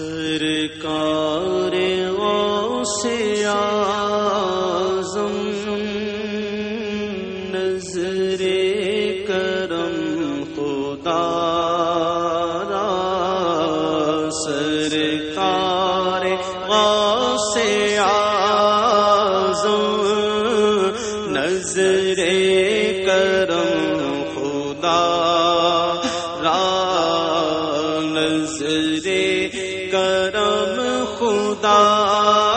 سرکار غوث آزم نظر کرم خدا را سرکار غوث آزم نظر نظر کرم خدا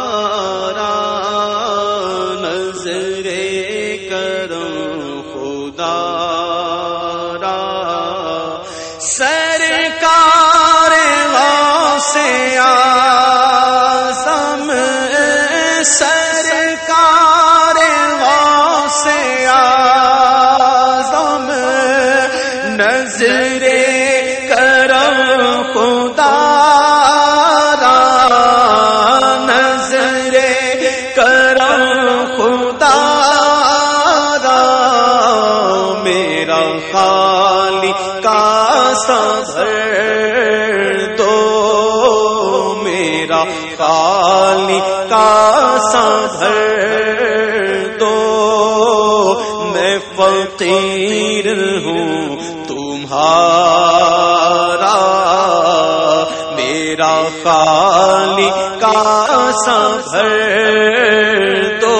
خدا را نظر کرم خدا را میرا خالی کا سبر دو میرا خالی کا سبر دو میں فقیر میرا خالی کا سفر تو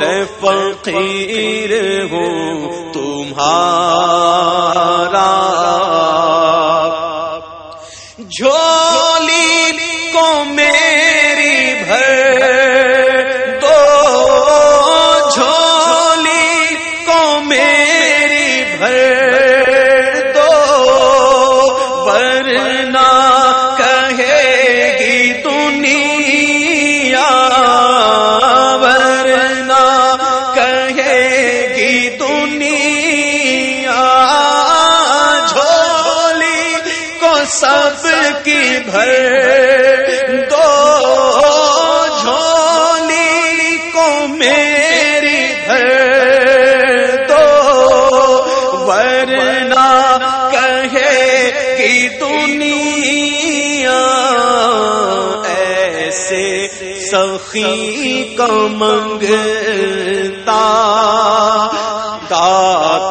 نفقی سب کی بھر دو جھولی کو میری بھر دو، ورنہ کہے گی دنیا ایسے سخی کا منگتا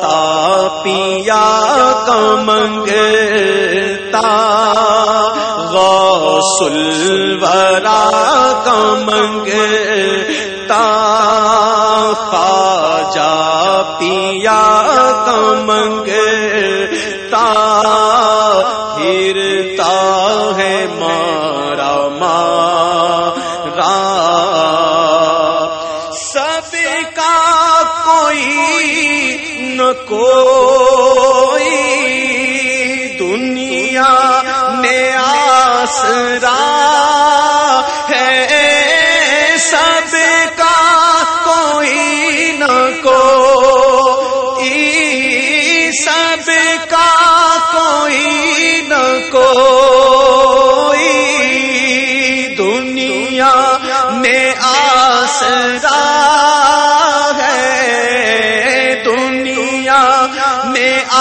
داتا پیا کمنگتا منگتا غوث الورا کا خواجہ پیا کمنگتا کو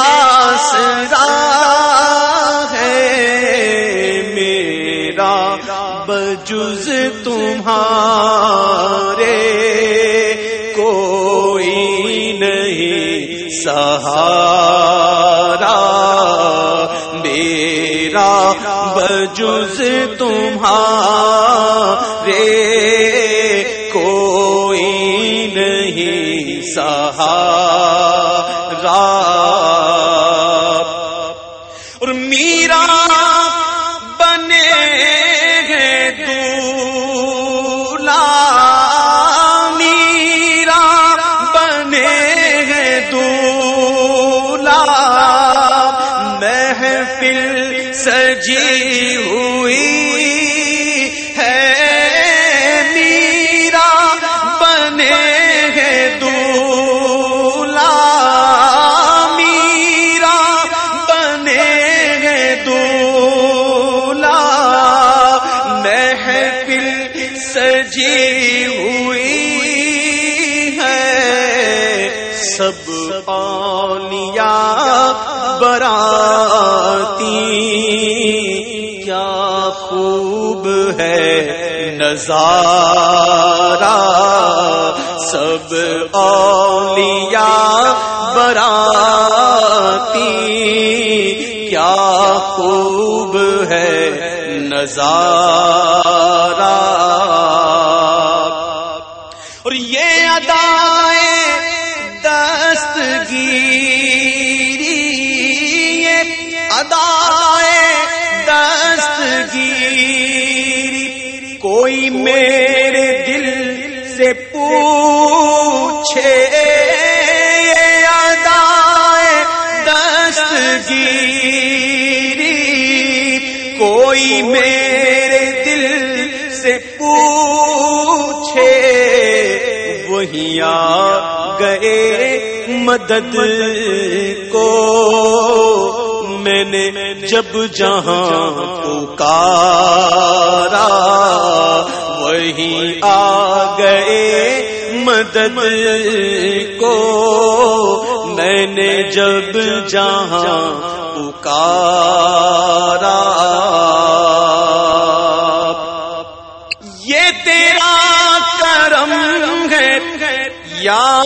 آسرا ہے میرا بجز تمہارے۔ کوئی نہیں سہارا۔ میرا بجز تمہارے۔ کوئی نہیں سہارا۔ محفل سجی ہوئی ہے۔ میرا بنے گے دولا میرا بنے گے دولا محفل سجی ہوئی ہے۔ سب پانیا براتی کیا خوب ہے نظارہ۔ سب اولیاء براتی کیا خوب ہے نظارہ۔ اور یہ ادائے دستگیری یہ ادائے دستگیری کوئی میرے دل سے پوچھے ادائے دستگیری کوئی میرے دل سے پوچھے، وہی آ گئے مدد کو۔ نے جب جہاں پکارا، وہی آ گئے مدد کو۔ میں نے جب جہاں پکارا۔ یہ تیرا کرم ہے، یا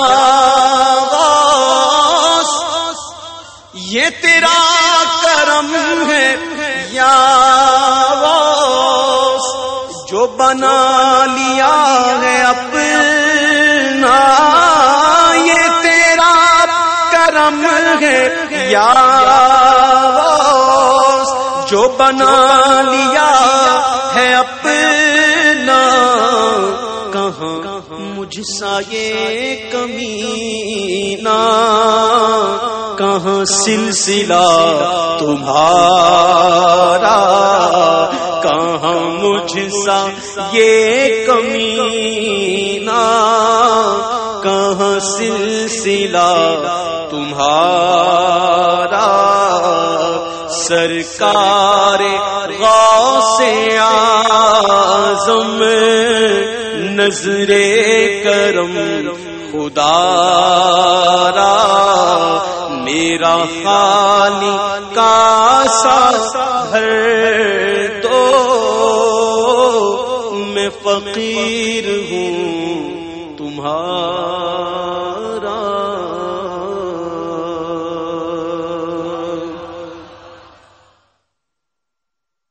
یہ تیرا کرم ہے، یا جو بنا لیا ہے اپنا، یہ تیرا کرم ہے، یا جو بنا لیا ہے اپنا۔ کہاں مجھ سا یہ کمینہ؟ کہاں سلسلہ تمہارا؟ کہاں مجھ سا یہ کمینہ؟ کہاں سلسلہ تمہارا؟ سرکار غوث آزم نظر کرم خدا را میرا خالی کا سا گھر دو میں فقیر